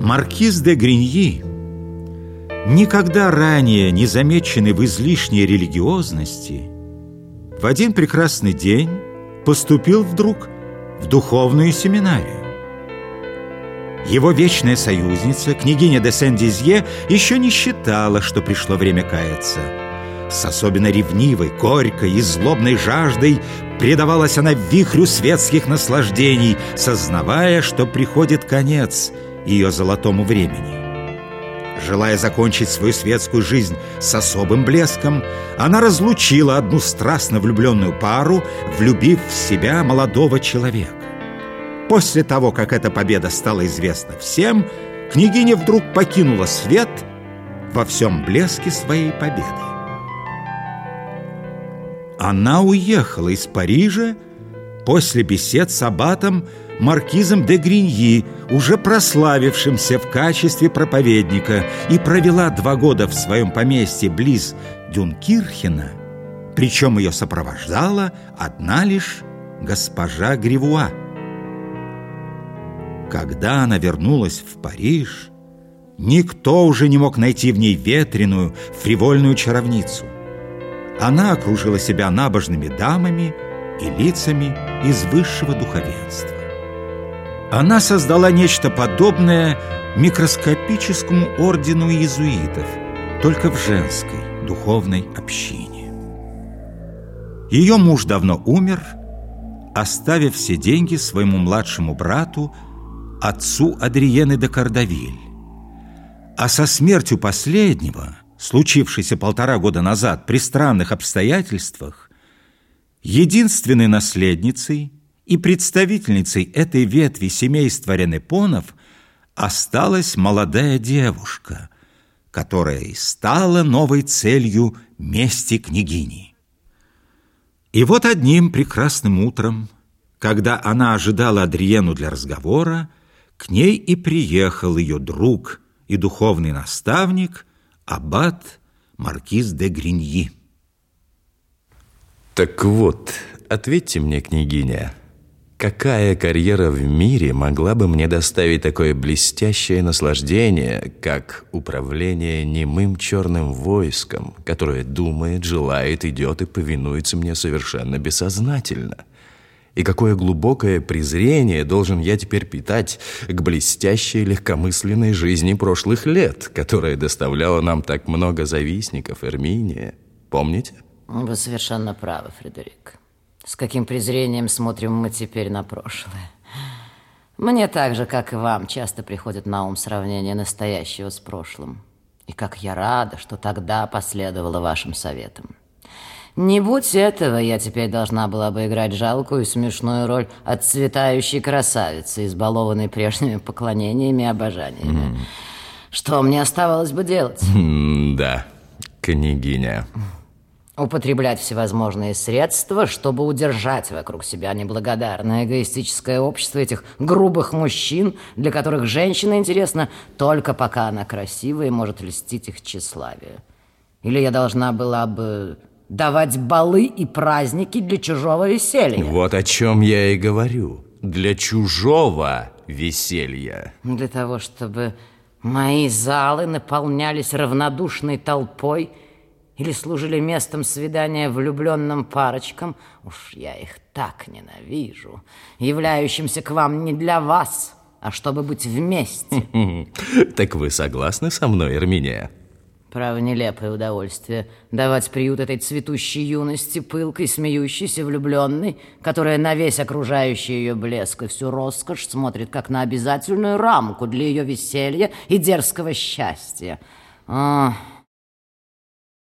Маркиз де Гриньи, никогда ранее не замеченный в излишней религиозности, в один прекрасный день поступил вдруг в духовную семинарию. Его вечная союзница, княгиня де Сен-Дизье, еще не считала, что пришло время каяться. С особенно ревнивой, горькой и злобной жаждой предавалась она вихрю светских наслаждений, сознавая, что приходит конец ее золотому времени. Желая закончить свою светскую жизнь с особым блеском, она разлучила одну страстно влюбленную пару, влюбив в себя молодого человека. После того, как эта победа стала известна всем, княгиня вдруг покинула свет во всем блеске своей победы. Она уехала из Парижа после бесед с аббатом маркизом де Гриньи, уже прославившимся в качестве проповедника, и провела два года в своем поместье близ Дюнкирхена, причем ее сопровождала одна лишь госпожа Гривуа. Когда она вернулась в Париж, никто уже не мог найти в ней ветреную, фривольную чаровницу. Она окружила себя набожными дамами и лицами из высшего духовенства. Она создала нечто подобное микроскопическому ордену иезуитов, только в женской духовной общине. Ее муж давно умер, оставив все деньги своему младшему брату отцу Адриены де Кардавиль. А со смертью последнего, случившейся полтора года назад при странных обстоятельствах, единственной наследницей и представительницей этой ветви семейства Ренепонов осталась молодая девушка, которая и стала новой целью мести княгини. И вот одним прекрасным утром, когда она ожидала Адриену для разговора, к ней и приехал ее друг и духовный наставник, аббат Маркиз де Гриньи. Так вот, ответьте мне, княгиня, какая карьера в мире могла бы мне доставить такое блестящее наслаждение, как управление немым черным войском, которое думает, желает, идет и повинуется мне совершенно бессознательно? И какое глубокое презрение должен я теперь питать к блестящей легкомысленной жизни прошлых лет, которая доставляла нам так много завистников, Эрминия. Помните? Вы совершенно правы, Фредерик. С каким презрением смотрим мы теперь на прошлое. Мне так же, как и вам, часто приходит на ум сравнение настоящего с прошлым. И как я рада, что тогда последовала вашим советам. Не будь этого, я теперь должна была бы играть жалкую и смешную роль отцветающей красавицы, избалованной прежними поклонениями и обожаниями. Mm. Что мне оставалось бы делать? Mm, да, княгиня. Употреблять всевозможные средства, чтобы удержать вокруг себя неблагодарное эгоистическое общество этих грубых мужчин, для которых женщина интересна только пока она красивая и может льстить их тщеславие. Или я должна была бы давать балы и праздники для чужого веселья. Вот о чем я и говорю. Для чужого веселья. Для того, чтобы мои залы наполнялись равнодушной толпой или служили местом свидания влюбленным парочкам, уж я их так ненавижу, являющимся к вам не для вас, а чтобы быть вместе. Так вы согласны со мной, Эрминия? Право, нелепое удовольствие давать приют этой цветущей юности, пылкой, смеющейся, влюбленной, которая на весь окружающий ее блеск и всю роскошь смотрит как на обязательную рамку для ее веселья и дерзкого счастья. О,